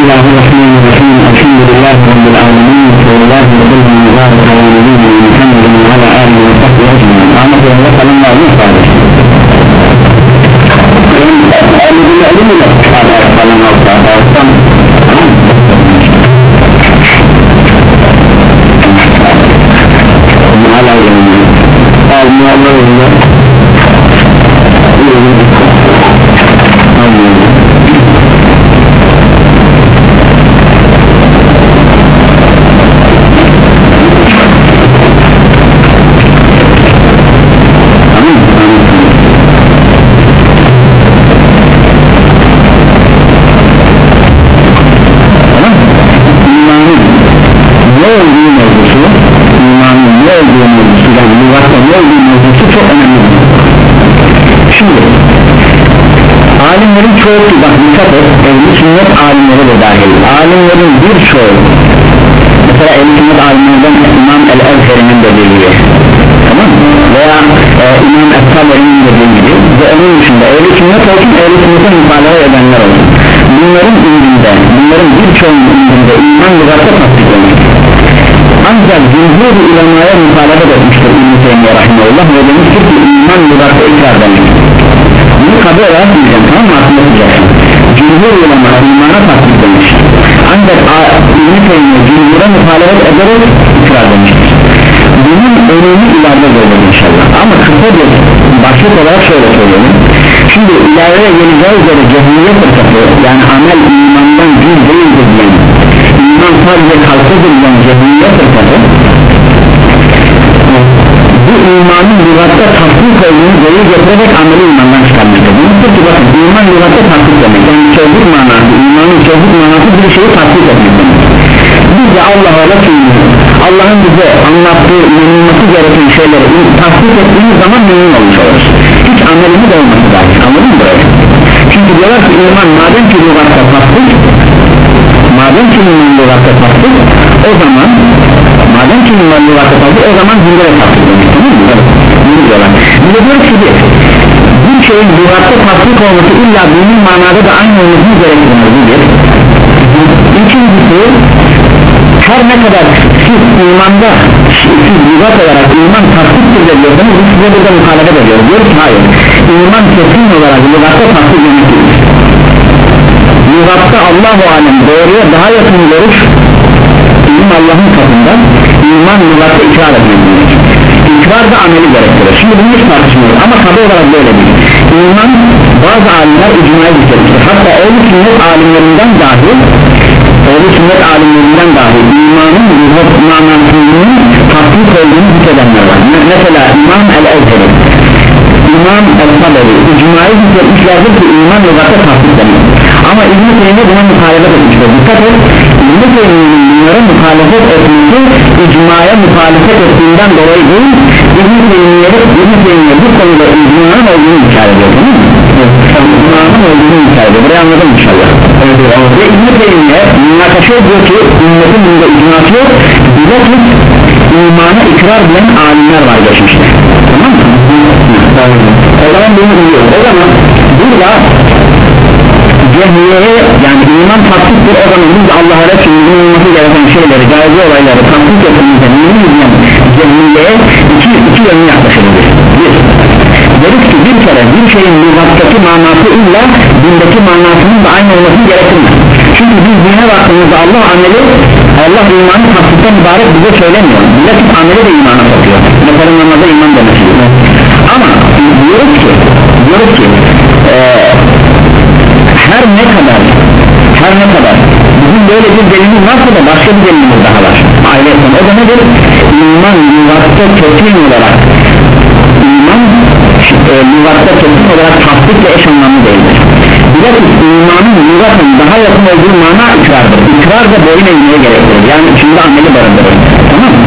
الله الرحمن الرحيم. الحمد لله رب العالمين صلى الله وسلم وبارك على نبينا محمد وعلى آله وصحبه الله sünnet alimlerden İmam el-Ezheri'nin dediği tamam veya e, İmam el-Taberi'nin dediği gibi ve onun dışında ehli sünnet olsun ehli sünnete mübalağa edenler olsun. Bunların indinde bunların birçoğunun indinde iman lügatta tasdik olmuş. Ancak cumhur ulemaya mübalağa etmiştir İbn-i Teymiye Rahimahullah ve demiştir ki iman lügatta ikrar demektir bunu kabul olarak diyeceğim tamam mı? Aklına tutacaksın. Cumhur ulema imana tasdik demiş ancak İbn-i Teymiye cumhura muhalefet ederek ikrar demiştir bunun önemi ileride göreceğiz inşallah. Ama kısa bir başlık olarak şöyle söyleyelim şimdi ileride geleceği üzere cehmiye fırsatı yani amel imandan cüz değildir diyen iman sadece kalkıdır diyen cehmiye fırsatı imanın lügatta tasdik olduğunu delil getirerek ameli imandan çıkarmıştır demiştir ki bakın iman lügatta tasdik demek yani sözlük manası imanın sözlük manası bir şeyi tasdik etmek demek. Biz de Allah'a Resulü'nü Allah'ın bize anlattığı inanılması gereken şeyleri tasdik ettiğimiz zaman memnun olmuş oluruz. Hiç amelimiz olması lazım anladın mı burayı çünkü diyorlar ki iman madem ki lügatta tasdik madem ki iman lügatta tasdik o zaman madem ki iman lügatta tasdik o zaman zinde de demek tamam mı? bunu diyorlar bir de diyor ki bir bir şeyin lügatta tasdik olması illa dinin manada da aynı olmasını gerektirmez bir ikincisi her ne kadar siz imanda siz lügat olarak iman tasdiktir de diyorsanız biz size burada muhalefet ediyoruz diyoruz. Ki hayır iman kesin olarak lügatta tasdik değil lügatta Allah-u Alem doğruya daha yakın görüş iman lügatta ikrar etmek demek da ameli gerektirir. Şimdi bunu hiç tartışmıyoruz ama tabi olarak böyle değil. İman bazı alimler icmaya getirmiştir hatta ehl-i sünnet alimlerinden dahi ehl sünnet alimlerinden dahi imanın ruhut manasının tatbik olduğunu hükmedenler var. Mesela İmam el-Ezheri. İmam el-Taberi icmayı hükmetmişlerdir ki iman lügatta tatbik demek ama İbn-i Teymiye buna muhalefet etmiştir dikkat et İbn-i Teymiye'nin bunlara muhalefet etmesi icmaya muhalefet ettiğinden dolayı değil İbn-i Teymiye'de İbn-i Teymiye bu konuda icmanın olduğunu işaret ediyor tamam mı? icmanın olduğunu işaret ediyor. Burayı anladım inşallah. Evet, evet. ve İbn-i Teymiye münakaşa ediyor ki ümmetin bunda icması yok. Bilakis imana ikrar bilen alimler var geçmişte. Tamam mı? o zaman bunu biliyor o zaman burada cehmiyeye yani iman tasdiktir o zaman biz Allah'a Resulü'nün olması gereken şeyleri gayri olayları etmemize mümin diyen cehmiyeye iki, iki yönlü yaklaşılır bir deriz ki bir kere bir şeyin lügattaki manası illa dindeki manasının da aynı olmasını gerektirmez. Çünkü biz dine baktığımızda Allah ameli Allah imanı tasdikten ibaret bize söylemiyor. Bilakis ameli de imana sokuyor mesela namaza iman demesi ama diyoruz ki diyoruz ki ee, her ne kadar her ne kadar bizim böyle bir delilimiz varsa da başka bir delilimiz daha var ayrıca o da nedir iman lügatta kesin olarak iman e, lügatta kesin olarak tasdikle eş anlamlı değildir bilakis imanın lügatın daha yakın olduğu mana ikrardır ikrar da boyun eğmeye gerektirir yani içinde ameli barındırır tamam mı?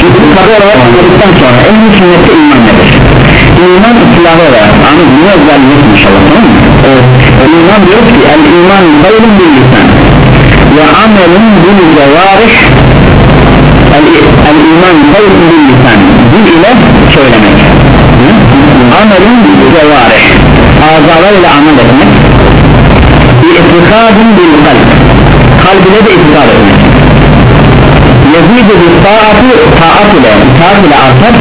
şimdi bu tabi olarak anladıktan sonra en iyi sünnette iman nedir? iman silahı olarak ama bunu özellik inşallah tamam mı? Evet. iman diyoruz ki el iman kavlun bil lisan ve amelun bil cevarih el, iman kavlun bil lisan. Dil ile söylemek. Amelun bil cevarih azalar ile amel etmek. İtikadun bil kalp. Kalbine de itikad etmek. Yezidu bir taatı taat ile taat ile artar.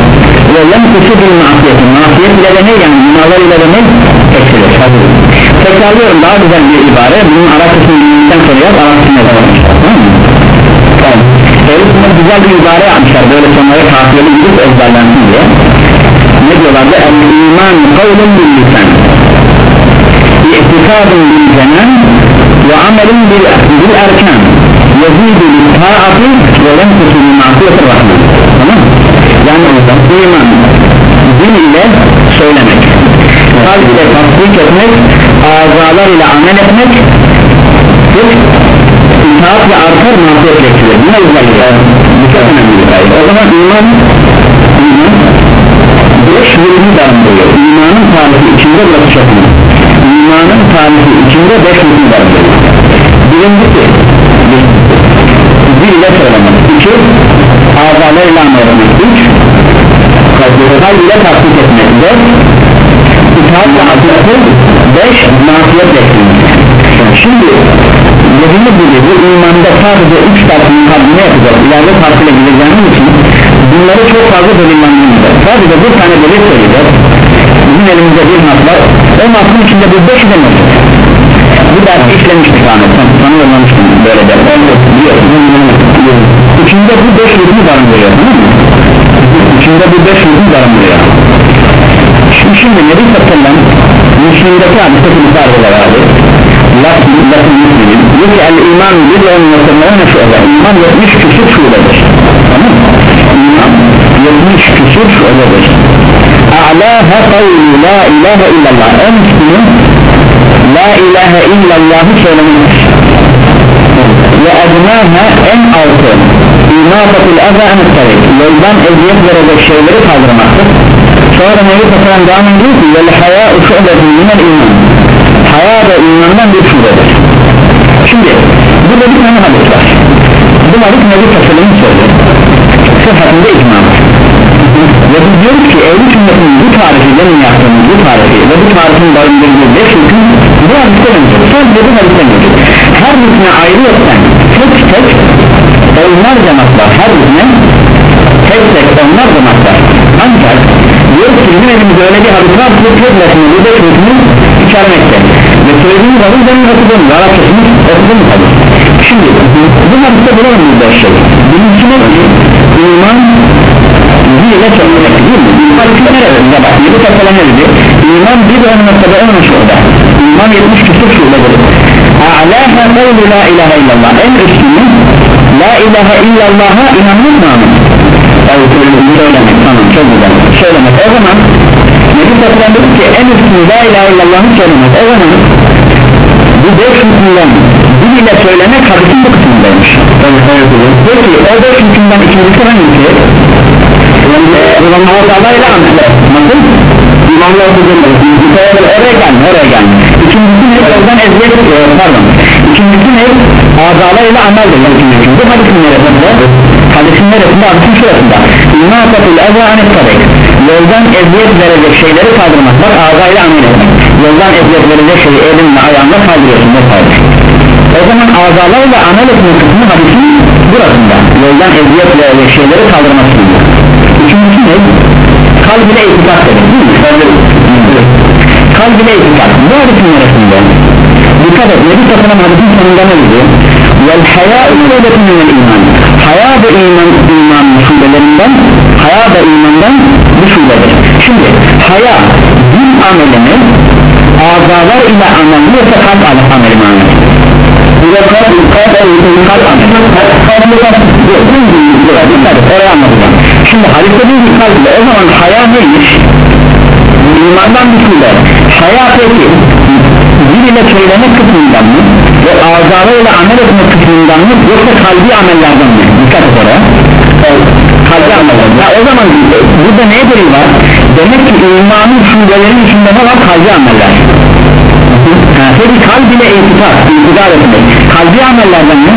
Ve yenkusu bir masiyeti. Masiyet ile de ne yani? Günahlar ile de ne? Eksilir tekrarlıyorum daha güzel bir ibare. Bunun kısmını bildikten sonra yap Arap kısmına da varmışlar tamam mı? Ehl-i güzel bir ibare yapmışlar. Böyle sonlara kafiyeli gidip ezberlensin diye. Ne diyorlardı el iman kavlun bil lisan. İ'tikadun bil cenan ve amelin bil, bil erkan. Yezidu bil taati ve lenkusu bil masiyetir rahman. Tamam yani iman dil ile söylemek. Kalb ile tasdik etmek azalar ile amel etmek itaat ve artar masiyet getirilir buna özellikler bu çok önemli bir kaydı o zaman iman iman beş rükünü barındırıyor. İmanın tarifi içinde burası çok önemli. İmanın tarifi içinde beş rükünü barındırıyor. Birincisi dil ile söylemek. İki azalarıyla etmek. Üç kalb ile tasdik etmek. Dört itaat ve adaleti beş masiyet beklemek şimdi dediğimiz gibi bu imanda sadece üç tarafın kalbine yapacak ileride farkıyla gideceğimiz için bunları çok fazla delillendiğimizde sadece bir tane delil söyleyeceğiz bizim elimizde bir nas var o nasın içinde bu beşi de mevcut bu dersi işlemiştik Ahmet sen sana böyle der içinde bu beş rükünü barındırıyor tamam mı? içinde bu beş rükünü barındırıyor şimdi, şimdi Nebi Sallam Müslüm'deki hadiste kulüpler var abi lafı lafı Müslüm'ün diyor iman bir ve onun yasırlarına şöyle iman 70 küsur şubedir tamam iman 70 küsur şubedir a'laha kavlu la ilahe illallah. En üstünü la ilahe illallahı söylemek ve adnaha en altı. İmatatul eza en tarik yoldan eziyet verecek şeyleri kaldırmaktır. Sonra Nebi Tasarım devam ediyor ki vel haya uşu'letin minel iman haya da imandan bir şubedir şimdi burada bir tane hadis var. Bu hadis Nebi Tasarım'ın sözü sıhhatinde icma ve biz diyoruz ki ehli sünnetin bu tarifi benim yaptığımız bu tarifi ve bu tarifin barındırdığı beş hüküm bu hadiste mevcut sadece bu hadiste mevcut her hükme ayrı etsen tek tek onlarca naslar her hükme tek tek onlarca naslar ancak diyoruz ki bizim elimizde öyle bir hadis var ki tek lafını bu beş hükmü içermekte ve söylediğimiz hadis benim okudum Arapçasını okudum hadis şimdi bu hadiste beş şey. Birincisi ne ki iman diliyle söylemek değil mi? İman neresinde bak yedi tasala ne dedi? İman bir ön noktada ön şurada İman yetmiş küsur şubedir A'laha kavlu la ilahe illallah En üstünü La ilahe illallah'a inanmak mı? Anı? Söylemek tamam çok güzel. Söylemek o zaman Nebi dedi ki en üstünü la ilahe illallah'ı söylemek O zaman bu beş hükümden dil ile söylemek hadisin bu kısmındaymış peki o beş hükümden ikincisi hangisi? Allah'la amel nasıl? İmanla okudum oraya gelme oraya gelme ikincisi ne? pardon? Azalarıyla amel de ikincisi bu hadisin neresinde? hadisin neresinde? hadisin şurasında İmatatul eza anet tabek yoldan eziyet verecek şeyleri kaldırmak bak ağzayla amel etmek yoldan eziyet verecek şeyi elinle ayağınla kaldırıyorsun ne kaydır o zaman azalarla amel etme kısmı hadisin burasında yoldan eziyet verecek şeyleri kaldırmak istiyor üçüncüsü ne? kalb ile itikat demek değil mi? kalb ile bu hadisin neresinde? Dikkat et Nebi Tasarım hadisin sonunda ne diyor? vel haya şubetin minel iman haya da iman iman şubelerinden haya da imandan bir şubedir şimdi haya din amelini azalar ile amel yoksa kalp ameli manası şimdi hadiste bir kalp o zaman haya neymiş? İmandan bir şube haya peki dil ile söyleme kısmından mı? Ve azalarıyla amel etme kısmından mı? Yoksa kalbi amellerden mi? Dikkat et oraya. Kalbi amellerden. Ya o zaman burada neye delil var? Demek ki imanın şubelerinin içinde ne var? Kalbi ameller. Peki kalb ile itikat itikad etmek. Kalbi amellerden mi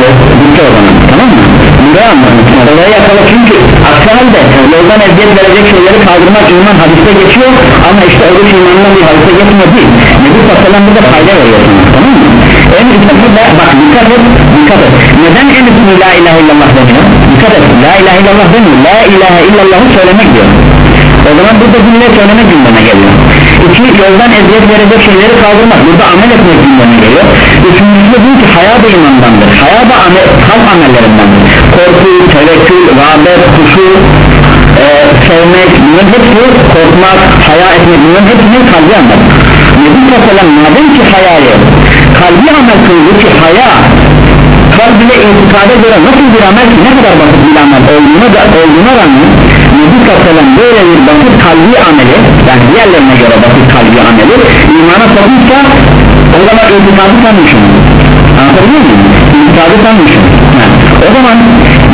evet bitti o zaman tamam mı? Buraya anladım oraya yakala çünkü aksi halde yoldan eziyet verecek şeyleri kaldırmak iman hadiste geçiyor ama işte öbür imandan bir hadiste geçmiyor değil. Nebi Sallam burada fayda veriyor sana tamam mı? En la, bak dikkat et dikkat et. Neden en üstünü la ilahe illallah demiyor? Dikkat et la ilahe illallah demiyor. La ilahe illallahı söylemek diyor. O zaman burada cümle söylemek gündeme geliyor iki yoldan eziyet verecek şeyleri kaldırmak. Burada amel etmek gündeme geliyor. Üçüncüsü bu ki haya da imandandır. Haya da amel, kalp amellerindendir. Korku, tevekkül, rağbet, kuşu e, sevmek bunların hepsi korkmak, haya etmek bunların hepsinin kalbi amel. Nebi Sallam madem ki hayayı kalbi amel kıldı ki haya kalb ile itikada göre nasıl bir amel ki ne kadar basit bir amel olduğuna, da, olduğuna rağmen Nebi Sallam böyle bir basit kalbi ameli yani diğerlerine göre basit kalbi ameli imana sapmışsa o zaman intikazı sanmışım anlatabiliyor muyum? intikazı sanmışım yani, o zaman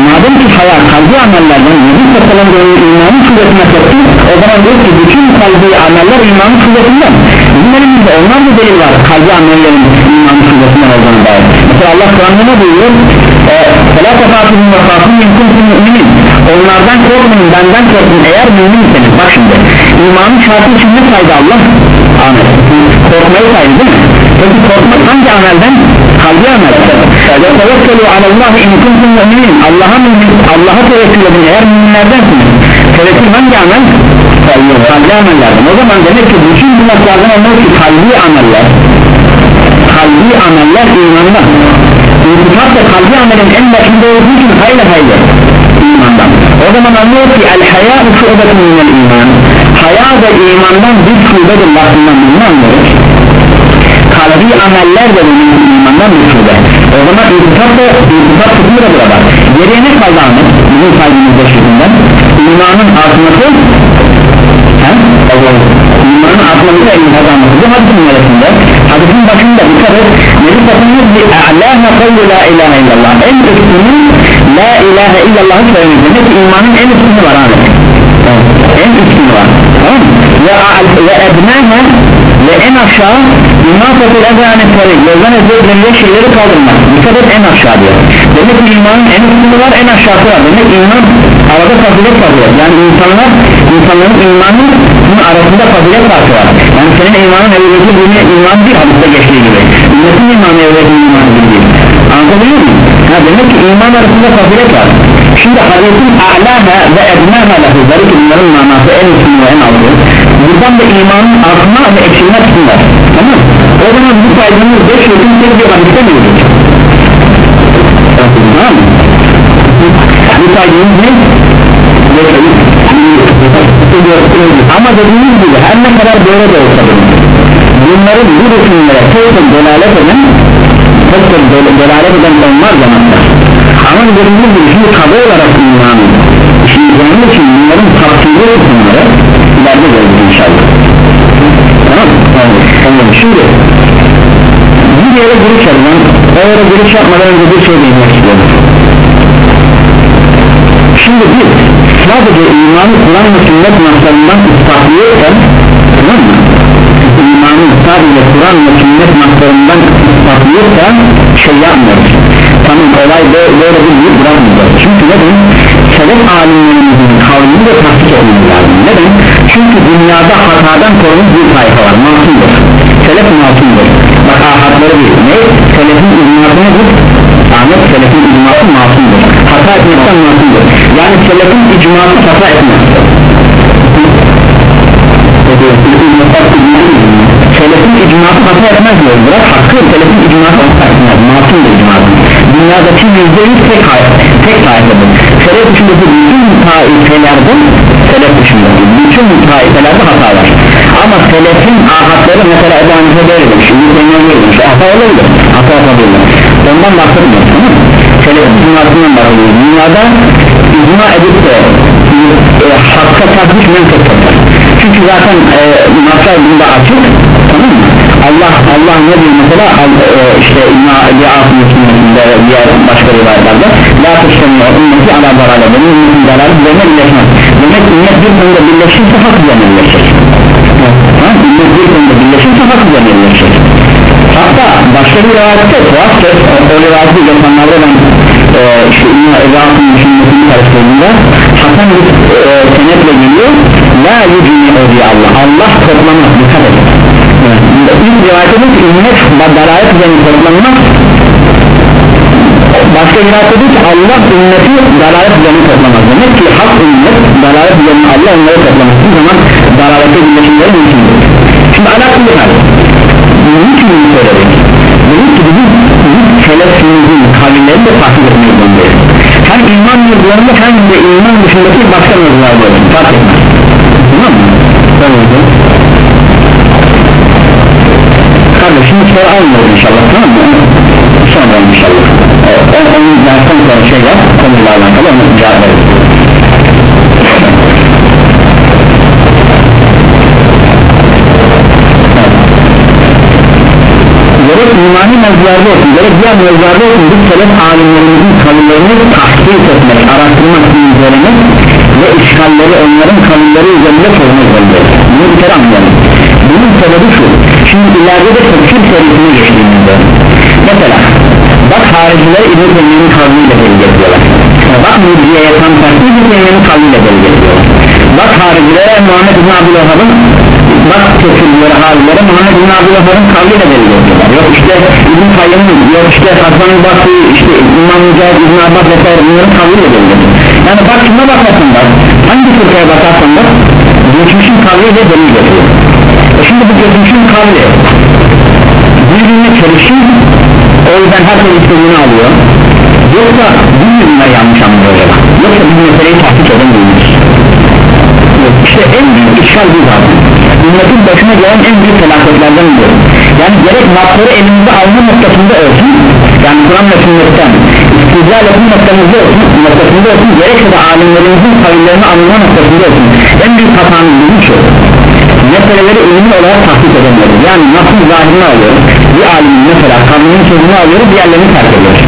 madem ki hayal kalbi amellerden Nebi Sallam böyle imanın suretine soktu o zaman diyor ki bütün kalbi ameller imanın suretinden bizim elimizde onlar da delil var kalbi amellerin imanın suretinden olduğuna dair mesela Allah Kur'an'da ne buyuruyor? E, Salat efatihim ve fatihim benden korkun eğer müminseniz bak şimdi. İmanın şartı için ne saydı Allah? Amel korkmayı saydı değil mi? Peki korkmak hangi amelden? Kalbi amelden? Ve tevekkülü alallahi in kuntum mu'minin. Allah'a mümin Allah'a tevekkül edin. Eğer müminlerdensiniz tevekkül hangi amel? Kalbi amellerden? O zaman demek ki bütün bu noktalardan anlıyor ki kalbi ameller. Kalbi ameller imandan. İntifak da kalbi amelin en başında olduğu için hayli hayli imandan o zaman anlıyor ki el haya şubetun minel iman. Haya da imandan bir şubedir lafından bunu anlıyoruz kalbi ameller de benim imandan bir şube. O zaman intifak da intifak kısmı da burada. Geriye ne kaldı Ahmet? Bizim saygımızda şubinden imanın artması imanın artması ve intifak alması bu hadisin neresinde? Hadisin başında dikkat et Nebi Satınız bir a'lâhe kavlu la ilahe illallah en üstünü la ilahe illallah söylemek demek imanın en üstünü var Ahmet en üstünü var. Tamam mı? ve ednâhe ve en aşağı imafatul ezanet tarik yoldan ezberlenecek şeyleri kaldırmak dikkat et en aşağı diyor. Demek imanın en üstünü var en aşağısı var. Demek iman arada fazilet farkı yani insanlar insanların imanı bunun arasında fazilet farkı var. Yani senin imanın bir iman bir hadiste geçtiği gibi. Ümmetin imanı iman arasında fazilet var şimdi hadisin a'laha ve ednaha lafızları ki bunların manası en üstün ve en altı buradan da imanın artma ve eksilme kısmı var tamam o zaman bu saydığımız 5 yılın tek bir hadiste mi olur? tamam mı? bu saydığımız ne? ama dediğimiz gibi her ne kadar böyle de olsa bunların bu resimlere tek delalet eden tek delalet eden onlar zamanlar ama dediğimiz gibi şimdi kadı olarak imanı şimdi onun için bunların tafsiri kısımları ileride görürüz inşallah. Tamam tamam şimdi bir yere giriş yapmam o yere giriş yapmadan önce bir şey bilmek istiyorum. Şimdi biz sadece imanı Kur'an ve sünnet naslarından ispatlıyorsan tamam mı? imanı sadece Kur'an ve sünnet naslarından ispatlıyorsan şey yapmıyoruz tamam olay böyle bir büyük bırakmıyor çünkü neden? Selef alimlerimizin kavmini de tasdik etmemiz lazım. Neden? çünkü dünyada hatadan korunmuş bir sayfa var masumdur. Selef masumdur. Bak ahatları bir. Ne? selefin icması nedir? Ahmet selefin icması masumdur. Hata etmekten masumdur. Yani selefin icması hata etmez. Selefin icması hata etmez diyor bırak hakkı selefin icması hata etmez. Masumdur icması dünyadaki yüzde yüz tek tek taifeler selef dışındaki bütün taifelerde selef dışındaki bütün taifelerde hata var. Ama selefin ahatları mesela Ebu Hanife böyle demiş şimdi senin böyle hata olabilir hata yapabilir. Ondan bahsetmiyoruz tamam mı? Selefin icmasından bahsediyoruz dünyada icma edip de e, hakka tatmış mümkün çünkü zaten e, masal bunda açık tamam mı Allah Allah ne diyor mesela? E, işte İmma Li'afın hükümetinde diğer başka rivayetlerde La tuşlanıyor ümmeti ala zararla benim ümmetim zararı üzerine birleşmez. Demek ümmet bir konuda birleşirse hak üzerine birleşecek ha? ümmet bir konuda birleşirse hak üzerine birleşecek hatta başka bir rivayette tuhaf ki o rivayeti geçenlerde ben e, işte İmma Li'afın hükümetini karıştırdığımda Hasan bir e, senetle geliyor La yücüni diye Allah Allah toplamaz dikkat edin İlk rivayet edin ki ümmet dalalet üzerine toplanmaz işaret ediyor ki Allah ümmeti dalalet üzerine toplamaz demek ki hak ümmet dalalet üzerine Allah onları toplaması zaman dalalete birleşimleri mümkündür şimdi alakalı hal. Niçin bunu söyledik? Dedik ki bizim selefimizin kavilleri de takip etmeyi zorundayız. Hem iman mevzularında hem de iman dışındaki başka mevzularda fark etmez. Tamam mı? tamam kardeşim soru almıyorum inşallah tamam mı? sonra inşallah. O, onun dersten sonra şey yap konuyla alakalı onu cevap verir gerek imani mevzularda olsun gerek diğer mevzularda olsun biz selef alimlerimizin kavimlerini tahkik etmek araştırmak üzerine ve işgalleri onların kavimleri üzerinde çözmek zorundayız. Bunu bir kere anlayalım bunun sebebi şu. Şimdi ileride de tefsir serisine geçtiğimizde mesela bak hariciler İbn-i Teymiye'nin deli getiriyorlar bak Mucize'ye tam tersi İbn-i Teymiye'nin deli getiriyorlar bak haricilere Muhammed İbn Abdülhamid'in bak tefsirlere haricilere Muhammed İbn Abdülhamid'in deli getiriyorlar yok işte İbn Kayyım'ın yok işte Hasan-ı Basri işte İmam Mücahit İbn Abbas vesaire bunların kavmiyle deli getiriyor yani bak kime bakarsan bak hangi fırkaya bakarsan bak geçmişin kavliyle deli getiriyor e şimdi bu geçmişin kavli birbirine çelişir o yüzden herkes istediğini alıyor. Yoksa birbirine yanlış anlıyor acaba? Yoksa bir meseleyi tahkik edemiyoruz işte en büyük işgal bu zaten. Ümmetin başına gelen en büyük felaketlerden biri. Yani gerek matları elimizde alma noktasında olsun yani Kur'an ve sünnetten istidlal etme noktamızda olsun, noktasında olsun gerekse de alimlerimizin kavimlerini anlama noktasında olsun en büyük hatanın bizim şu meseleleri ilmi olarak tahkik edemiyoruz. Yani nasıl zahirini alıyoruz? Bir alimin mesela kavminin sözünü alıyoruz diğerlerini terk ediyoruz.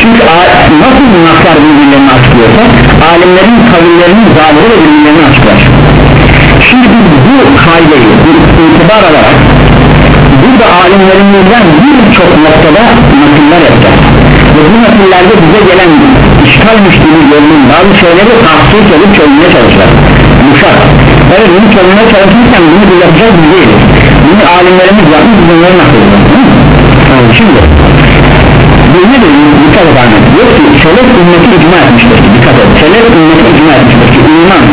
Çünkü nasıl naslar birbirlerini açıklıyorsa alimlerin kavimlerinin zahiri ve birbirlerini açıklar şimdi biz bu kaideyi bir itibar alarak burada alimlerimizden birçok noktada nakiller yapacağız. Ve bu nakillerde bize gelen işgal müşteri görünün bazı şeyleri tahsis edip çözmeye çalışacağız bu şart evet bunu çözmeye çalışırken bunu biz yapacağız biz değiliz bunu alimlerimiz yapmış biz onları nakledeceğiz şimdi. Bu ne diyor dikkat et Ahmet diyor ki selef ümmeti icma etmiştir. Dikkat et. Selef ümmeti icma etmiştir ki iman.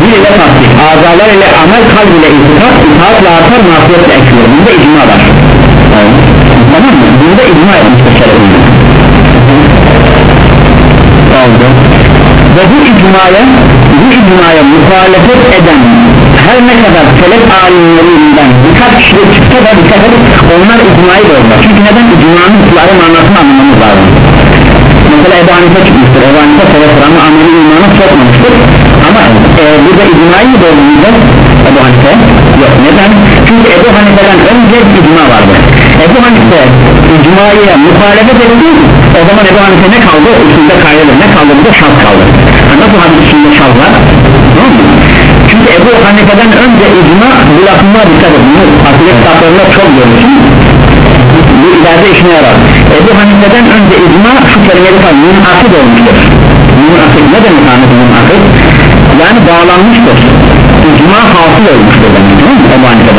Dil ile tasdik. Azalar ile amel kalb ile itikat itaatla artar masiyetle eksilir. Bunda icma var. Tamam. Mı? Bunda icma etmiştir selef ümmeti. Oldu ve bu icmaya bu icmaya muhalefet eden her ne kadar selef alimlerinden birkaç kişi çıksa da dikkat edin onlar icmayı bozlar çünkü neden? İcmanın kulları manasını anlamamız lazım. Mesela Ebu Hanife çıkmıştır. Ebu Hanife selef oranı ameli imanı sokmamıştır. Ama e, burada icmayı mı bozmayacağız Ebu Hanife? Yok. Neden? Çünkü Ebu Hanife'den önce icma vardı Ebu Hanife icmaya muhalefet etti. O zaman Ebu Hanife ne kaldı? Üstünde kaydedir ne kaldı? Burada şart kaldı. Nasıl hadis içinde şart çünkü Ebu Hanife'den önce icma bu lafıma dikkat edin. Akıllı kitaplarında çok görmüşüm bu ileride işine yarar. Ebu Hanife'den önce icma şu kelimeyi kalır münakid olmuştur. Münakid ne demek Ahmet münakid yani bağlanmıştır icma hasıl olmuştur demek tamam mı Ebu Hanife'den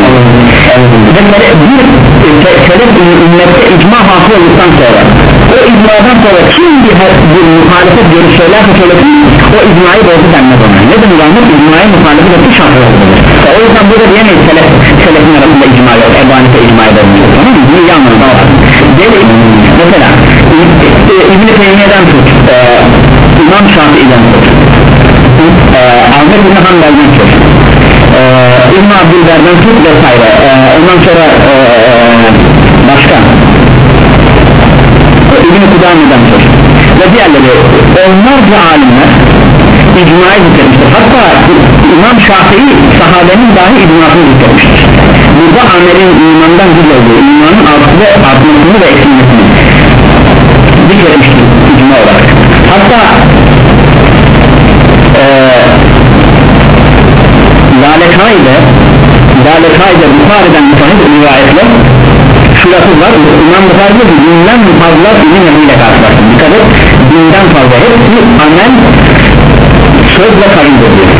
bir selef ümmette icma hasıl olduktan sonra o icmadan sonra kim bir, bir muhalefet görüş söylerse söylesin o icmayı bozdu denmez ona. Ne demek anlar icmayı muhalefet etti şartı olmalıdır o yüzden burada diyemeyiz selef, selefin arasında icma yok Ebu Hanife icmayı bozmuştur tamam mı? Bunu iyi anlamda var Deli, mesela İbn-i Teymiye'den tut e, İmam Şafii'den tut. E, Ahmet bin Hanbel'den tut e, İbn Abdülber'den tut vesaire. E, ondan sonra e, başka. İbn-i Kudame'den tut. Ve diğerleri onlarca alimler icmayı zikretmiştir hatta İmam Şafii sahabenin dahi icmasını zikretmiştir burada amelin imandan olduğu imanın artı ve artmasını ve eksilmesini zikretmiştir icma olarak. Hatta ee, Zalekayde Zalekayde Bukhari'den müteahhit rivayetle şu lafız var İmam Bukhari diyor ki binden fazla ünlü nebiyle karşılaştım dikkat et binden fazla hepsi amel sözle karındır diyor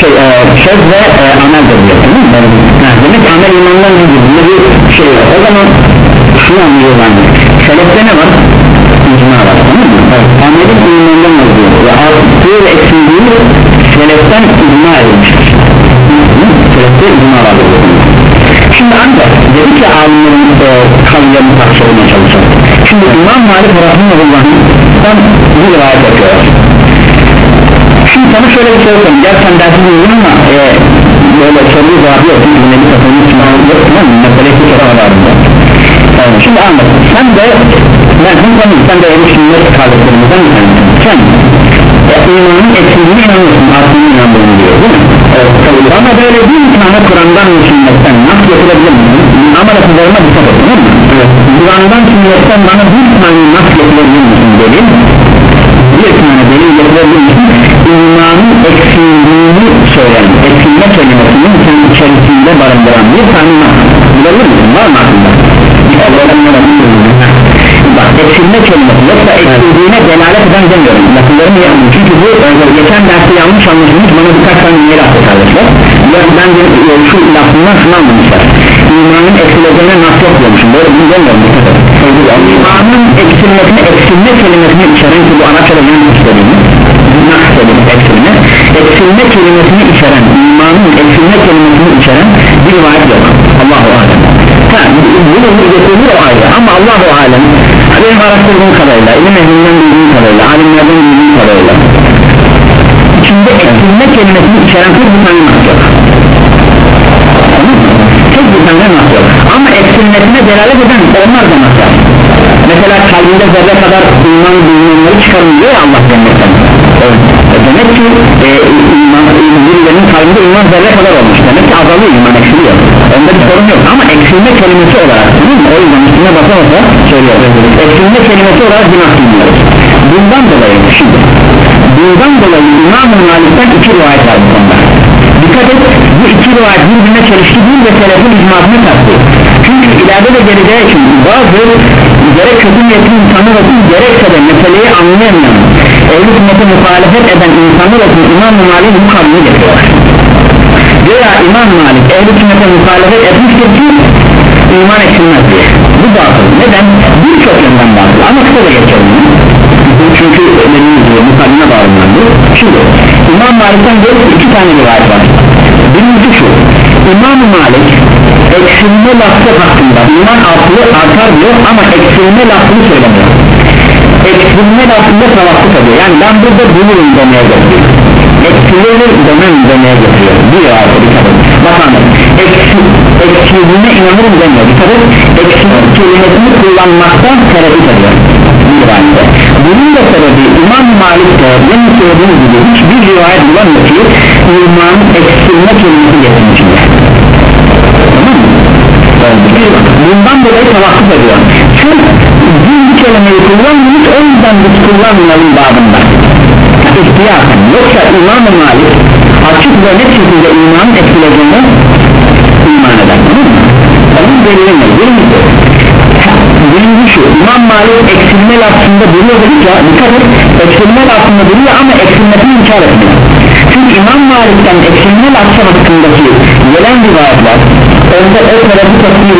şey, e, söz ve e, amel de diyor tamam? Yani, demek amel imandan nedir? Bir şey var o zaman şunu anlıyor bence Selefte ne var? İcma var tamam mı? Evet. Amelin imandan olduğu ve artığı ve eksildiği seleften icma edilmiştir selefte icma vardır şimdi ancak dedi ki alimlerin e, kavimlerini karşı olmaya çalışalım. Şimdi İmam Malik Rahimullah'tan bir rivayet yapıyorlar şimdi sana şöyle bir şey soru sorayım gel sen dersini uygun ama e, böyle soruyu cevabı yok. Yine bir kafanın içine yok tamam mı mesele iki kere adarında yani şimdi anlat. Sen de ben hem tanıyım sen de evi sünnet kardeşlerimizden bir tanesi sen imanın eksildiğine inanıyorsun aslında inandığını diyor değil mi? Evet, tabii. ama böyle bir tane Kur'an'dan sünnetten nasıl getirebilir misin? ama lafızlarına dikkat et tamam mı? Evet. Kur'an'dan sünnetten bana bir tane nasıl getirebilir misin dedim bir tane delil getirebilir misin? imanın eksildiğini söyleyen eksilme kelimesinin kendi içerisinde barındıran bir tane nasıl bulabilir misin? var mı aklında? bak eksilme kelimesi yoksa eksildiğine delalet eden demiyorum lafılarımı yapmıyorum çünkü bu geçen derste yanlış anlaşılmış bana birkaç tane yeri attı kardeşler ben de e, şu lafından şunu anlamışlar imanın eksileceğine nasıl yok diyormuşum böyle bunu demiyorum imanın eksilmesine eksilme kelimesini içeren ki bu Arapçada yanlış istediğimiz nasıl dediğimiz eksilme eksilme kelimesini içeren imanın eksilme kelimesini içeren bir rivayet yok Allahu Alem ha, bunu getiriyor ayrı ama Allahu Alem benim araştırdığım kadarıyla ilim ehlinden bildiğim kadarıyla alimlerden bildiğim kadarıyla. İçinde eksilme kelimesini içeren tek bir tane yok. Tek bir tane yok. Ama eksilmesine delalet eden onlar da yok. Mesela kalbinde zerre kadar iman bulunanları çıkarılıyor ya Allah cennetten evet. Demek ki e, iman, birilerinin kalbinde iman zerre kadar olmuş. Demek ki azalıyor iman eksiliyor onda bir sorun yok. Ama eksilme kelimesi olarak değil mi? o yüzden üstüne basa basa söylüyoruz eksilme kelimesi olarak günah bilmiyoruz bundan dolayı şimdi bundan dolayı İmam-ı Malik'ten iki rivayet var bu konuda. Dikkat et bu iki rivayet birbirine çelişki değil ve selefin icmasını taktı çünkü ileride de geleceği için bazı gerek kötü niyetli insanlar olsun gerekse de meseleyi anlayamayan evli sünnete eden insanlar olsun İmam-ı Malik bu kavmi getiriyorlar. Veya İmam Malik ehli sünnete muhalefet etmiştir ki iman eksilmez diye. Bu batıl. Neden? birçok yönden batıl. Ama kısa da geçelim çünkü dediğimiz gibi mukaddime bağımlandı şimdi İmam Malik'ten böyle iki tane rivayet var. Birincisi şu İmam Malik eksilme lafı hakkında iman artığı artar diyor ama eksilme lafını söylemiyor eksilme lafında tavakkuf ediyor yani ben burada bulurum demeye getiriyor. Eksilir demem demeye getiriyor. Bir rivayet dikkat edin bakalım eksildiğine inanırım demiyor. Dikkat et eksilme kelimesini kullanmaktan tereddüt ediyor. Bir bunun da sebebi İmam Malik'te benim söylediğim gibi hiçbir rivayet bulamıyor ki imanın eksilme kelimesi getirmişinde tamam mı? bundan dolayı tavakkuf ediyor bir kelimeyi kullanmıyoruz o yüzden biz kullanmayalım babında ihtiyaten yoksa İmam-ı Malik açık ve net şekilde imanın etkilediğini iman eder tamam mı? Delili ne? birincisi birinci şu İmam Malik eksilme lafzında duruyor dedik ya dikkat et eksilme lafzında duruyor ama eksilmesini inkar etmiyor çünkü İmam Malik'ten eksilme lafzı hakkındaki gelen rivayetler onda o tereddüt ettiği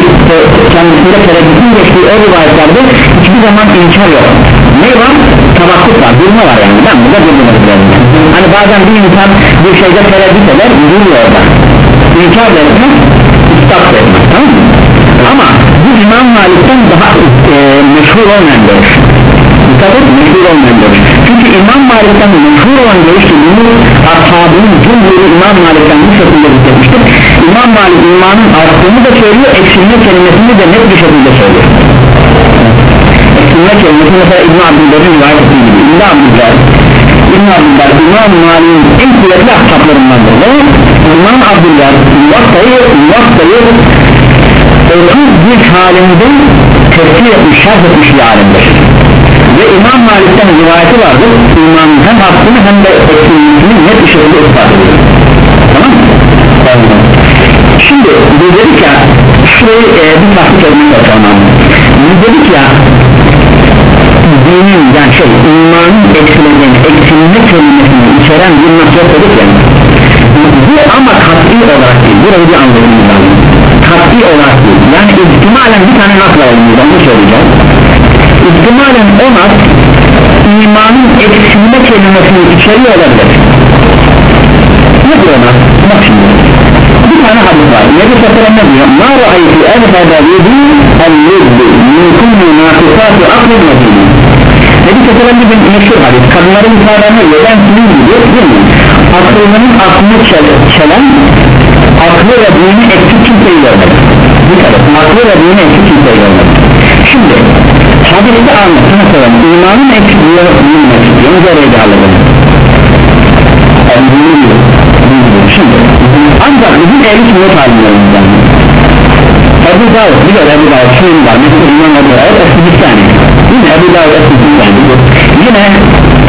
kendisinde tereddütün geçtiği o rivayetlerde hiçbir zaman inkar yok. Ne var? tabakkut var, durma var yani. Ben burada durmak üzerinde hani bazen bir insan bir şeyde tereddüt eder duruyor orada. İnkar etmez istat etmez tamam mı? ama bu İmam Malik'ten daha e, meşhur olmayan görüş dikkat meşhur olmayan çünkü İmam Malik'ten meşhur olan görüş bunu ashabının cümleyi İmam Malik'ten bu şekilde zikretmiştir. İmam Malik imanın arttığını da söylüyor eksilme kelimesini de net bir şekilde söylüyor. Eksilme kelimesi mesela İbn Abdülber'in rivayet ettiği gibi. İbn Abdülber İbn Abdülber İmam Malik'in en kuvvetli ahkaplarındandır. Ve İmam Abdülber Muvatta'yı Muvatta'yı 30 halinde tefsir etmiş, şerh etmiş bir alimdir ve İmam Malik'ten rivayeti vardır. İmam hem hakkını hem de eksilmesini net bir şekilde ispat ediyor. Tamam mı? Şimdi bu dedik ya şurayı e, bir tahkik etmek bakalım bu dedik ya dinin yani şey imanın eksileceğini eksilme kelimesini içeren bir nasıl dedik ya. Bu ama kat'i olarak değil burayı bir anlamamız lazım. Kat'i olarak değil. Yani ihtimalen bir tane nasıl alalım? Onu söyleyeceğim ihtimalen o nas imanın eksilme kelimesini içeriyor olabilir ne diyor nas? bak şimdi. Bir tane hadis var. Nebi Sallallahu ne diyor? Ma ra'aytu ebhada yedi el-yeddi min kulli nafisatı aklın medini Nebi Sallallahu bir meşhur hadis. Kadınların ifadeni yeden kimin gibi değil mi? Aklının aklını çelen aklı ve dini eksik kimseyi görmedi dikkat et aklı ve dini eksik kimseyi görmedi şimdi hadiste anlatına soralım imanın eksikliği dinin eksikliği üzere idealledim şimdi ancak bizim ehli sünnet alimlerimizden Ebu Davud biliyor Ebu Davud şunun var mesela İmam Ebu Davud Esbistani yine Ebu Davud Esbistani yine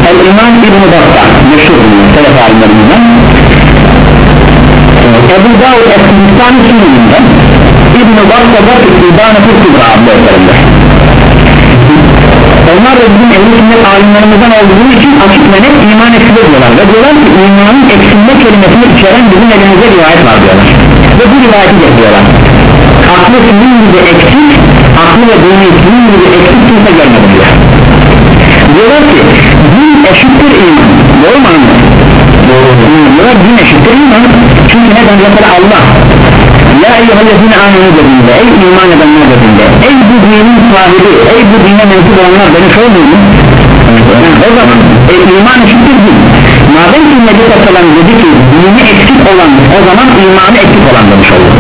El İmam İbn-i Bakta meşhur selef alimlerimizden. Ebu Davud Esbistani sunumunda İbn-i Bakta'da İbn-i Kübra adlı eserinde onlar da bizim ehli sünnet alimlerimizden olduğu için açık ve iman eksilir diyorlar. Ve diyorlar ki imanın eksilme kelimesini içeren bizim elimizde rivayet var diyorlar. Ve bu rivayeti getiriyorlar. Aklı sizin gibi eksik aklı ve dini sizin gibi eksik kimse görmedi diyor. Diyorlar ki din eşittir iman. Doğru mu anlıyor? diyorlar din eşittir iman. Çünkü neden mesela Allah eyyühellezine amenu dediğinde ey iman edenler dediğinde ey bu dinin sahibi ey bu dine mensup olanlar beni sormuyor mu? o zaman e, iman eşittir din madem ki Nebi Sallam dedi ki dini eksik olan o zaman imanı eksik olan demiş olur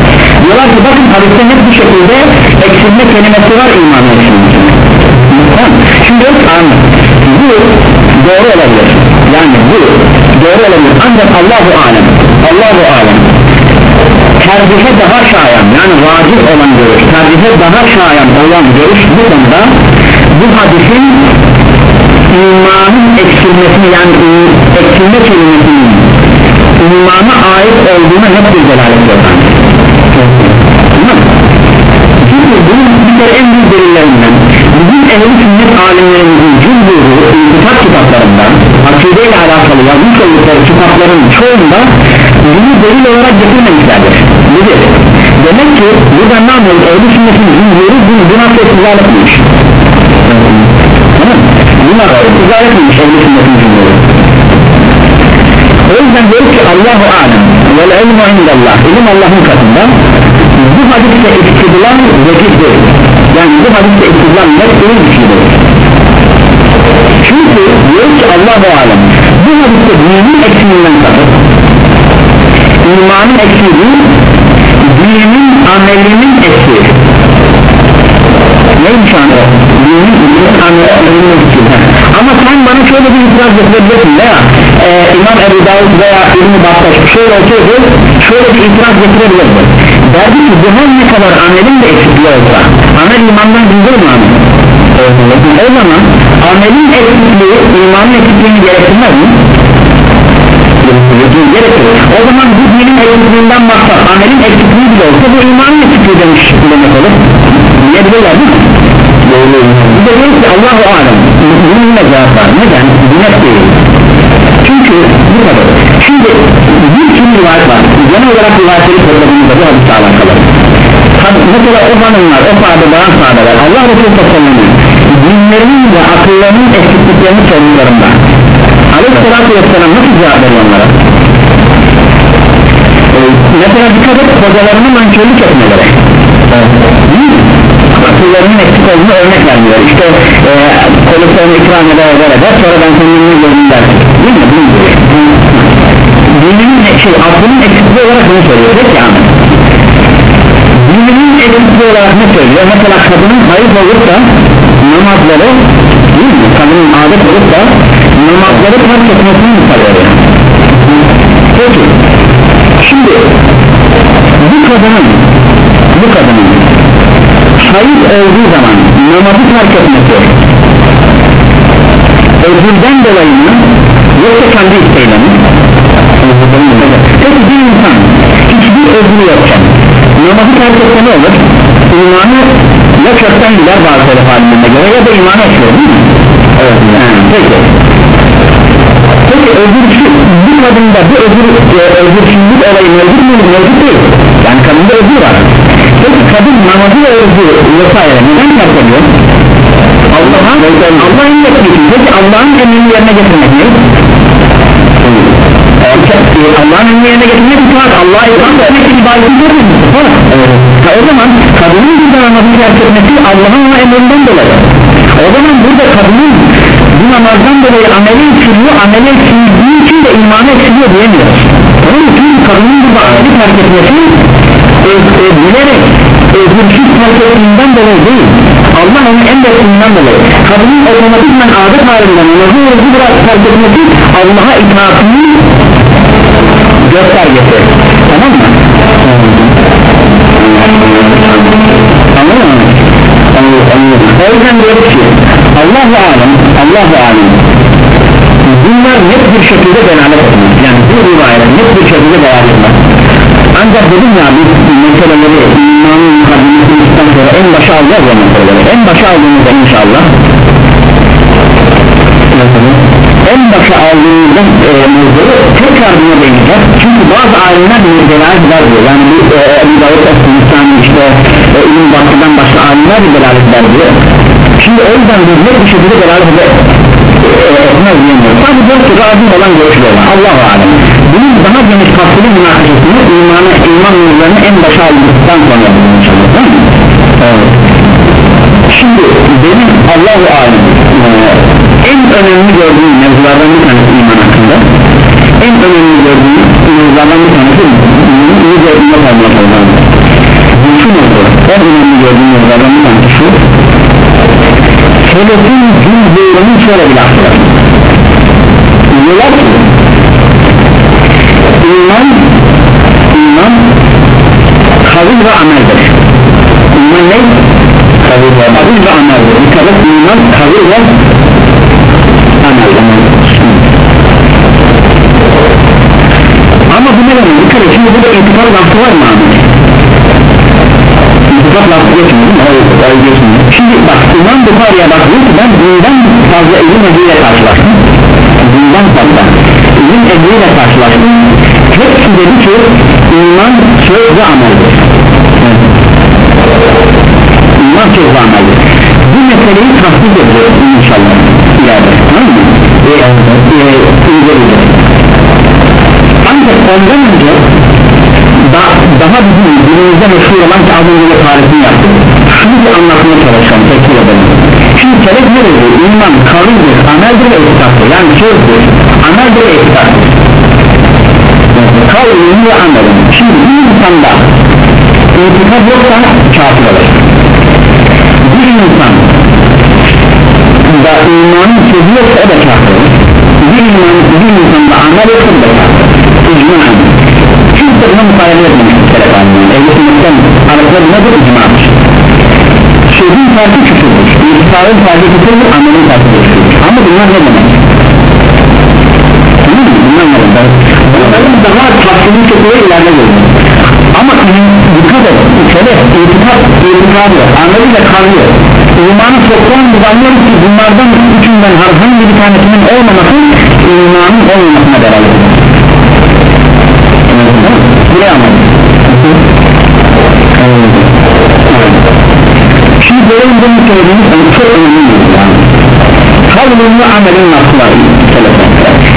diyorlar ki bakın hadiste net bir şekilde eksilme kelimesi var imanı eksilmesi tamam. Şimdi anlat bu doğru olabilir. Yani bu doğru olabilir. Ancak Allahu alem. Allahu alem tercihe daha şayan yani vacip olan görüş tercihe daha şayan olan görüş bu konuda bu hadisin imanın eksilmesini yani eksilme kelimesinin imana ait olduğuna net bir delalet yapar çünkü bunun bir kere en büyük delillerinden bizim ehli sünnet alimlerimizin cüzdürü kitap kitaplarında akide ile alakalı yazmış oldukları kitapların çoğunda bunu delil olarak getirmemişlerdir nedir? demek ki burada ne anlıyoruz ehli sünnetin cüzdürü bunu bu nasıl istizal etmiş bu nasıl istizal etmiş ehli sünnetin cüzdürü o yüzden diyoruz ki Allahu alem vel ilmu indallah. İlim Allah'ın katında. Bu hadiste istidlan vekildir yani bu hadiste istidlan net değil çünkü diyor ki Allahu alem bu hadiste dinin eksiğinden sapır imanın eksiği değil dinin amelinin eksiği neymiş anı? dinin dinin amelinin eksiği ama sen bana şöyle bir itiraz getirebilirsin veya e, İmam Ebu Davud veya İbn-i Baktaş şöyle olsaydı şöyle bir itiraz getirebilirdi derdi ki bu ne kadar amelin de eksikliği olsa amel imandan güzel mi amel? o zaman amelin eksikliği imanın eksikliğini gerektirmez mi? Gerektirir o zaman bu dinin eksikliğinden maksat amelin eksikliği bile olsa bu imanın eksikliği demiş demek olur. Diyebilirler mi? bir de diyor ki Allahu Alem. Bununla cevap var? Neden? Güneş değil. Çünkü bu kadar. Şimdi bir sürü rivayet var. Genel olarak rivayetleri topladığımızda bu hadisle alakalı. Mesela o hanımlar o sahabeler sahabeler Allah Resulü Sallallahu dinlerinin ve akıllarının eksikliklerini sorduklarında Aleyhisselatü Vesselam nasıl cevap veriyor onlara? Ee, mesela dikkat et kocalarını mankörlük etmeleri akıllarının eksik olduğunu örnek vermiyor. İşte e, koluslarını ikram eder eder eder sonra ben önüne gördüm der değil mi? Bunu diyor dininin şey aklının eksikliği olarak bunu söylüyor. Peki Ahmet dininin eksikliği olarak ne söylüyor? Mesela kadının hayır olup da namazları değil mi? kadının adet olup da namazları terk etmesini sayıyor peki şimdi bu kadının bu kadının hayır olduğu zaman namazı terk etmesi özürden dolayı mı yoksa kendi isteğiyle mi? Peki bir insan hiçbir özrü yokken namazı terk etse ne olur? İmanı ya kökten gider bazı telef haline göre ya da imanı açıyor değil mi? Evet. yani, peki. Peki özürcü bir kadında bir özür e, özürsüzlük olayı mevcut mu mevcut değil. Yani kadında özür var. Peki kadın namazı ve özür vesaire neden terk ediyor? Allah'ın emrettiği peki Allah'ın emrini yerine getirmek ne? Allah'ın yerine getirmek itaat Allah'a itaat etmek için ibadetin görmüyor musun? O zaman kadının burada namazı terk etmesi Allah'ın ona emrinden dolayı o zaman burada kadının bu namazdan dolayı ameli eksiliyor ameli eksildiği için de imanı eksiliyor diyemiyoruz mı? Çünkü kadının burada ameli terk etmesi e, bilerek özürsüz terk dolayı değil Allah onu emrettiğinden dolayı. Kadının otomatikman adet halinden namazı özü biraz terk etmesi Allah'a itaatinin göstergesi. Tamam mı? anladın mı? o yüzden diyoruz ki Allah-u Alem Allah-u Alem. Bunlar net bir şekilde delalet etmez. Yani bu rivayet net bir şekilde delalet etmez. Ancak dedim ya biz meseleleri imanın mukaddimesinden sonra en başa alacağız ya meseleleri. En başa aldığımızda inşallah en başa aldığımızda e, mevzuyu tekrar buna değineceğiz. Çünkü bazı alimler delalet eder diyor. Yani bu e, Ebu Davut Esnif'ten işte e, İlim Bakır'dan başka alimler de delalet eder diyor. Şimdi o yüzden biz net bir şekilde delalet etmez diyemiyor sadece diyor ki razı olan görüşleri var. Allah-u Alem. Bunun daha geniş kapsülü münakaşasını imanı, iman nurlarını en başa aldıktan sonra? Evet. şimdi benim Allah-u Alem e, en önemli gördüğüm mevzulardan bir tanesi iman hakkında. En önemli gördüğüm mevzulardan bir tanesi iyi bir ümmet olmak olan şu mevzu. En önemli gördüğüm mevzulardan bir tanesi Selefin cüzdürünün şöyle bir lafı var Diyorlar ki İman İman Kavil ve ameldir İman ne? Kavil ve, kavil ve ameldir Dikkat et iman kavil ve ameldir Ama bu ne demek? Dikkat et şimdi burada itikad lafı var mı? İtikad lafı geçmiyor değil mi? Şimdi bak İmam Bukhari'ye bak diyor ki ben bundan fazla ilim ehliyle karşılaştım. Bundan fazla ilim ehliyle karşılaştım. Hepsi dedi ki iman söz ve ameldir. İman söz ve ameldir. Bu meseleyi tahsis ediyor inşallah ileride. Tamam mı? Ve e, Ancak ondan önce da, daha bizim günümüzde meşhur olan ki tarifini yaptık. Şunu bir anlatmaya çalışalım tekrar edelim. Şimdi kelek ne dedi iman kavimdir ameldir ve etikattır yani sözdür ameldir ve etikattır kavmin ve amelin şimdi bir insanda itikat yoksa kafir olur. Bir insan da imanın sözü yoksa o da kafir olur. Bir, iman, bir insanda amel yoksa da kafir icmaen kimse buna mukayele etmemiş kelek anlayın ehli sünnetten arasında buna bir icmadır sözün farkı küfürdür İtibarın farkı küfürdür amelin farkı küfürdür ama bunlar ne demek? Tamam mı? Bunlar ne demek? Bunların daha tatlı şekilde görünür ama dikkat et şöyle itikad itikadı ameliyle kalıyor imanı çoktan biz anlıyoruz ki bunlardan üçünden herhangi bir tanesinin olmaması imanın olmamasına beraber buraya anladım şimdi böyle bunu söylediğimiz yani çok önemli yani kavlun ve amelin nasıl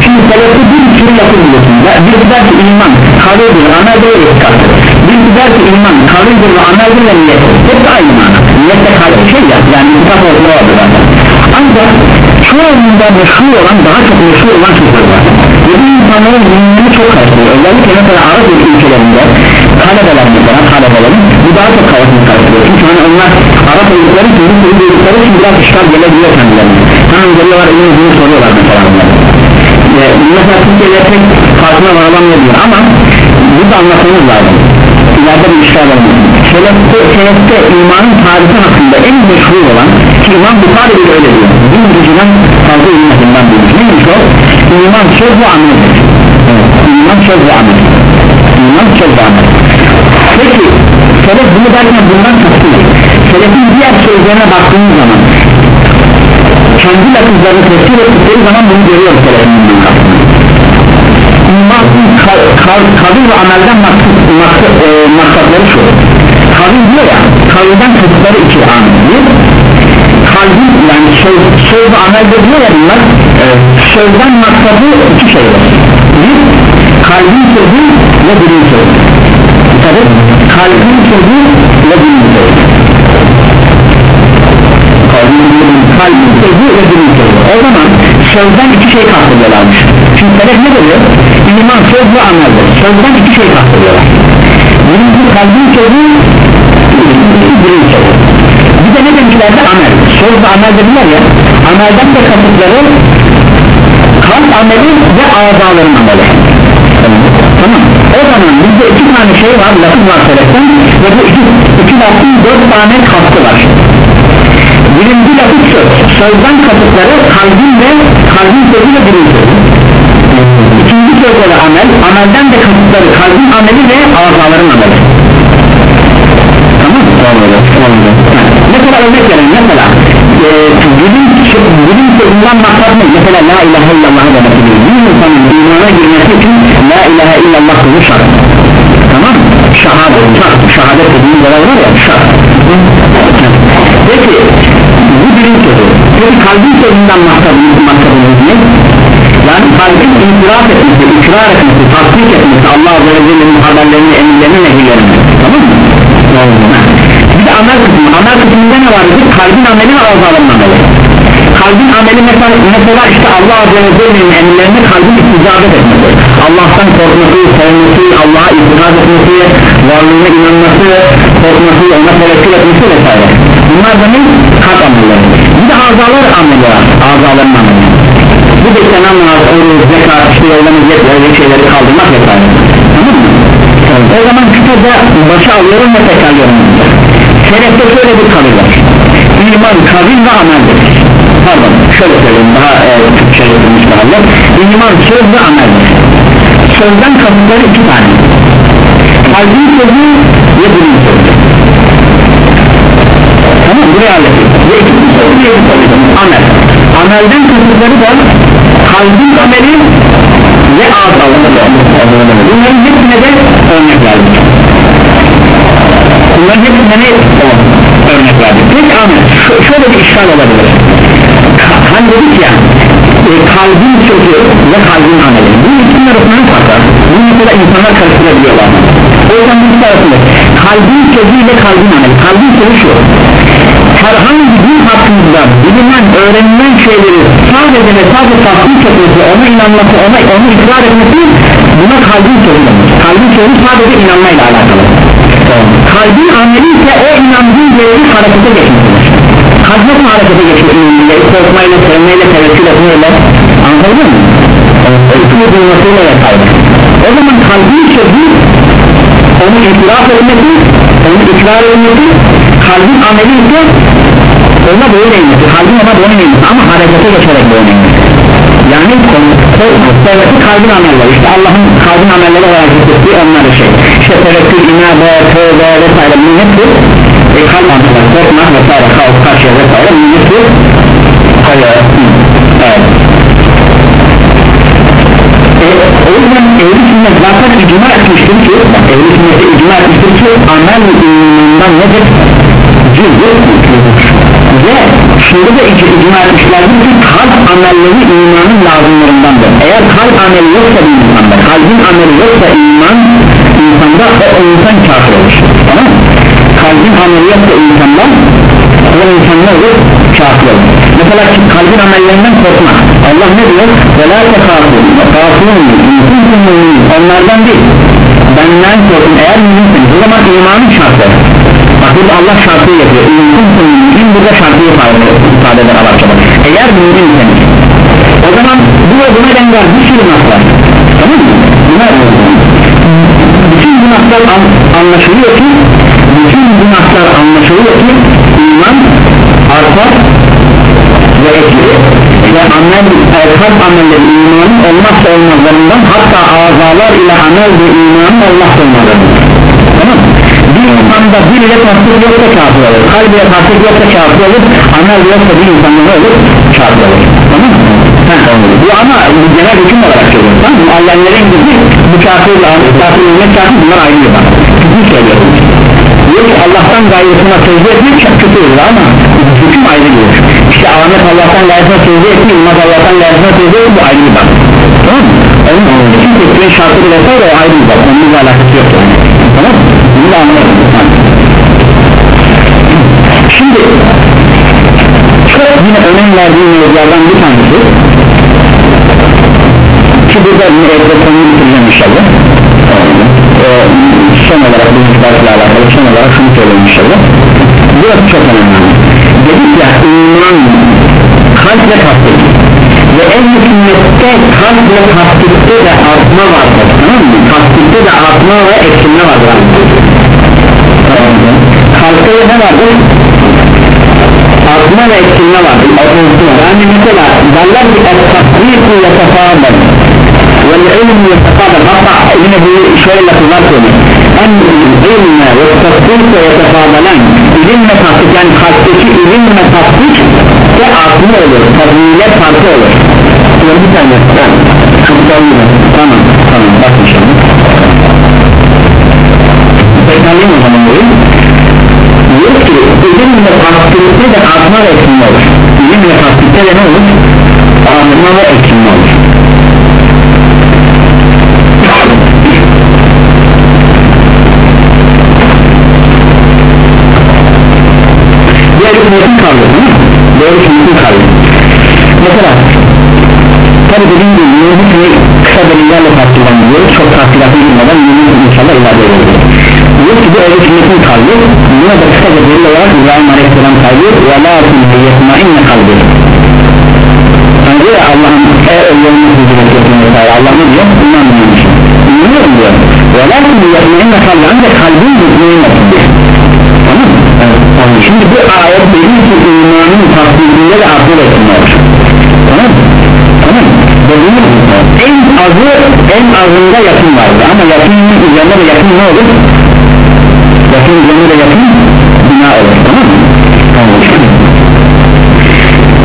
şimdi selefte bir sürü lafı biliyorsun bir der ki iman kavlidir ameldir ve etikattır bir der ki iman kavlidir ve ameldir ve niyet hep aynı mana. Niyette kalbi şey ya yani itikat ortada vardır ancak çoğunluğunda meşhur olan daha çok meşhur olan sözler var bu insanların zihnini çok karşılıyor özellikle mesela Arap ülkelerinde talebeler mesela talebelerin bu daha çok kavasını karşılıyor çünkü hani onlar Arap için bu soru duydukları için biraz işgal gelebiliyor kendilerine. Hemen geliyorlar elini bunu soruyorlar mesela onlar e, mesela Türkiye'de pek farkına varılamıyor ama burada anlatmamız lazım. İleride bir işgal olmasın Selefte, selefte imanın tarifi hakkında en meşhur olan ki İmam Bukhari bile öyle diyor. Bin kişiden fazla ilmetinden bilmiş neymiş o? İman söz ve ameldir İman söz ve amel. İman söz ve amel. Peki Selef bunu derken bundan kastıyor Selefin diğer sözlerine baktığımız zaman kendi lafızlarını tefsir ettikleri zaman bunu görüyoruz Selefin bundan kastını İmanın kavil ve amelden maksat, maksat, e, maksatları şu Kavil diyor ya kavilden kısıtları iki bir kalbin yani söz, söz ve amelde diyor ya bunlar e, sözden maksatı iki şey var. Bir kalbin sözü ve dilin sözü. Tabi kalbin sözü ve dilin sözü. Kalbin sözü ve dilin sözü. O zaman sözden iki şey kastediyorlarmış. Şimdi sebep ne diyor iman söz ve ameldir sözden iki şey kastediyorlar. Birinci kalbin sözü dilin sözü bir de ne demişlerdi? Amel. Söz ve amel dediler ya. Amelden de kasıtları kalp ameli ve azaların ameli. Tamam. O zaman bizde iki tane şey var lafız var sebepten ve bu iki, iki lafın dört tane kastı var. Birinci lafız söz. Sözden kasıtları kalbin ve kalbin sözü ve sözü ikinci sözleri amel. Amelden de kasıtları kalbin ameli ve azaların ameli tamam tamam mesela örnek verelim mesela e, dilin, dilin sözünden maksat ne mesela la ilahe illallah demek gibi bir insanın imana girmesi için la ilahe illallah sözü şart. Tamam şahadet şart şahadet dediğimiz olay var ya şart peki bu dilin sözü peki kalbin sözünden maksat maksadımız ne? Yani kalbin itiraf etmesi, ikrar etmesi, tasdik etmesi Allah Azze ve Celle'nin haberlerini, emirlerini, nehirlerini. Tamam mı? Bir de amel kısmı, amel kısmında ne var? Dedik? kalbin ameli ve azaların kalbin ameli mesela, mesela işte Allah Azze ve Celle'nin emirlerini kalbin isticabet etmesi Allah'tan korkması, sevmesi, Allah'a itikad etmesi varlığına inanması, korkması, ona tevekkül etmesi vesaire. Bunlar da ne? kalp amelleri. Bir de azalar ameli var, azaların ameli bu da işte namaz, zekat, işte yollamız öyle şeyleri kaldırmak vesaire. Tamam mı? O zaman kısaca başa alıyorum ve tekrarlıyorum. Şerefte şöyle bir kabul var. İman, kabul ve ameldir pardon şöyle söyleyeyim daha e, Türkçe yapılmış daha iman, söz ve ameldir sözden kasıtları iki tane. Kalbin sözü ve dilin sözü. Tamam buraya hallettik ve ikinci sözü diye bir amel. Amelden kasıtları da kalbin ameli ve ağız bunların hepsine de örnek verdik bunların hepsine ne örnek verdik peki Ahmet şöyle bir işgal olabilir. Hani dedik ya e, kalbin sözü ve kalbin ameli. Bu ikisinin arasında ne fark var? Bunu mesela insanlar karıştırabiliyorlar. O yüzden bu ikisi arasında kalbin sözü ile kalbin ameli. Kalbin sözü şu herhangi bir hakkında bilinen öğrenilen şeyleri sadece ve sadece tasdik etmesi ona inanması ona onu ikrar etmesi buna kalbin denir kalbin sözü sadece inanmayla alakalı. Kalbin ameli ise o inandığı yeri harekete geçmesidir. Kalp nasıl harekete geçiyor inanmayla korkmayla sevmeyle tevekkül etmeyle. Anladın mı? öykünü duymasıyla vesaire o zaman kalbin sözü onu itiraf etmesi onu ikrar etmesi kalbin ameli ise ona boyun eğmesi kalbin ona boyun eğmesi ama harekete geçerek boyun eğmesi. Yani devleti kalbin amelleri. İşte Allah'ın kalbin amelleri olarak zikrettiği onları şey. İşte tevekkül, inabe, tövbe vesaire bunun hepsi e, kalp amelleri korkmak vesaire kalp, karşıya vesaire bunun hepsi evet. E, o yüzden ehli sünnet zaten icma etmiştir ki ehli sünnete icma etmiştir ki amel imanından nedir? cüzdür ve şimdi de icma etmişlerdir ki kalp amelleri imanın lazımlarındandır eğer kalp ameli yoksa bir insanda kalbin ameli yoksa iman insanda o insan kafir olur tamam mı? kalbin ameli yoksa insanda o insan ne olur? kafir olur mesela kalbin amellerinden korkmak Allah ne diyor? وَلَا تَخَافُونَ وَخَافُونَ onlardan değil benden korkun eğer müminsiniz o zaman imanın şartı bak burada Allah şartı yapıyor. Mümin burada şartı ifade eder Arapçada eğer müminseniz o zaman bu ve buna benzer bir sürü naslar tamam mı? Buna, bütün bu naslar an, anlaşılıyor ki bütün bu naslar anlaşılıyor ki iman artar ve etkili. Ve amel, kalp amelleri imanın olmazsa olmazlarından hatta azalar ile amel ve imanın olmazsa olmazlarından bir insanda bir ile tasdik yoksa kafir olur. Kalb ile tasdik yoksa kafir olur. Amel yoksa bir insanda ne olur? Kafir olur. Tamam mı? bu ama genel hüküm olarak söylüyorum. Tamam mı? Allah'ın gibi bu kafir kafir ümmet kafir bunlar ayrı bir bak hüküm söylüyorum. Diyor ki Allah'tan gayrısına secde etmek çok kötü olur ama hüküm ayrı bir işte Ahmet Allah'tan gayrısına secde etmiyor İmaz Allah'tan gayrısına secde etmiyor bu ayrı bir bak. Tamam mı? Onun için tekfirin şartları vesaire o ayrı bir bak. Onunla alakası yok yani. Tamam? Bunu da anlayalım şimdi çok yine önem verdiğim mevzulardan bir tanesi. Ki burada yine evde konuyu bitireceğim inşallah. Ee, son olarak bu müziklerle alakalı son olarak şunu söyleyeyim inşallah. Burası çok önemli. Dedik ya iman kalp ve لأن النتاج خاصلة هتبتدع عظمة بعضك تمام؟ هتبتدع عظمة وإكسلنا بعضك خاصلة ده. بعضك عظمة وإكسلنا بعضك يعني مثلا بلغ التطبيق يتفاضل والعلم يتفاضل. أطع هنا هي شوية لفظات أن العلم والتطبيق يتفاضلان. إذن تطبيق يعني خاصلة إذن تطبيق ve artma olur. Tazmiyet farkı olur. Şöyle bir tane. Çok da tamam. Tamam. Bak inşallah tekrarlayayım o zaman burayı. Diyor ki ilim ve tasdikte de artma ve eksilme olur. İlim ve tasdikte ne olur? artma ve eksilme olur. Diğer hükümetin kaldı? Doğru hükümetin kaldı. Mesela tabi dediğim gibi yeni hükümü kısa delillerle tartışılan çok tartışılatı girmeden hüküm inşallah ilave edilir diyor ki bu öyle hükümetin kaldı. Buna da kısa delil olarak İbrahim Aleyhisselam kaldı. Ve la tülü yetmainne kaldı? Hani diyor ya Allah'ın e huzur ediyorsun vesaire. Allah ne diyor? İnanmıyormuş İnanıyorum diyor. Ve la tülü yetmainne kaldı? Ancak kalbin mı? Evet. Şimdi bu ayet dediği ki imanın tasdikinde de akıl etmiyor Tamam? Tamam mı? Dediğim en azı en azında yakın vardı ama yakının üzerine de yakın ne olur? Yakın üzerine de yakın bina olur tamam mı? Tamam.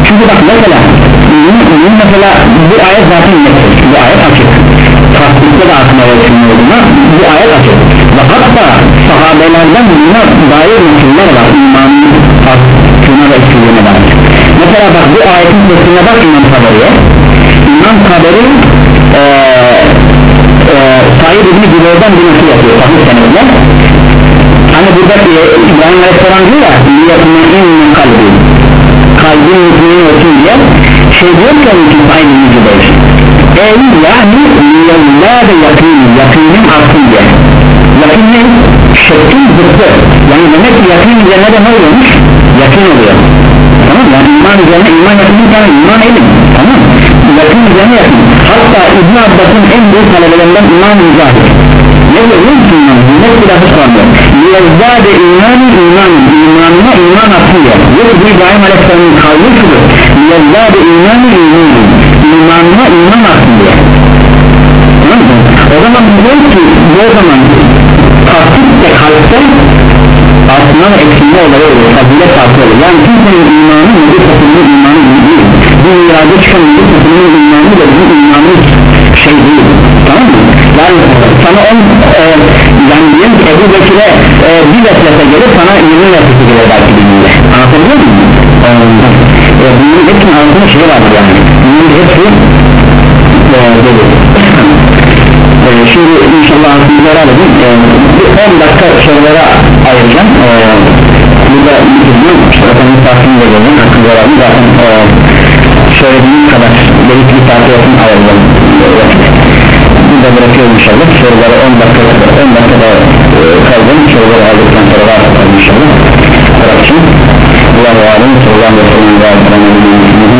Çünkü bak mesela bunun mesela bu ayet zaten net bu ayet açık tasdikte de aklıma yakın olduğuna bu ayet açık ve hatta sahabelerden buna dair metinler var. İmanın tasdikine ve eksilliğine dair. Mesela bak bu ayetin sesine bak İmam Kaberi'ye İmam Kaberi ee, ee, Said İbni Güler'den bir nasıl yapıyor. Sahih senetle hani buradaki İbrahim Aleyhisselam diyor ya niyetine inne kalbi. Kalbin mutluğunu olsun diye. Şey diyor ki onun için Said İbni Güler ey yani niyellâde yakın yakının artsın diye yakın ne? şekkin zıttı. Yani demek ki yakın üzerine de ne oluyormuş? yakın oluyor. Tamam yani iman üzerine iman yakın yani iman elim tamam yakın üzerine yakın. Hatta İbn Abbas'ın en büyük talebelerinden İmam Mücahit ne diyor? Biliyor musun iman? net bir lafı sormuyor yezdade imanı imanın imanına iman atıyor. Yok bu İbrahim Aleyhisselam'ın kavli şudur. Yezdade imanı imanın imanına iman atıyor tamam mı? o zaman diyor ki o zaman tasdik de kalpte ve eksilme olayı oluyor fazilet farkı oluyor yani kimsenin imanı nedir topluluğun imanı değil bu irade çıkan nedir topluluğun imanı da bizim imanımız şey değil tamam mı? yani sana on e, yani diyelim ki Ebu Bekir'e e, bir vesvese gelir sana 20 vesvese gelir belki dininde anlatabiliyor muyum? e, bunun hepsinin altında şey vardır yani. Bunun hepsi e, dolu e, şimdi inşallah aklımızı alalım e, bir 10 dakika sorulara ayıracağım. E, burada bitirdim işte efendim takvimi de verdim hakkımızı alalım zaten e, söylediğim kadar belirli bir parti yapın alalım burada bırakıyorum inşallah. Soruları 10 dakika 10 dakikada e, kaldım soruları aldıktan sonra rahat inşallah. Bırakacağım Allah ve alem sallallahu aleyhi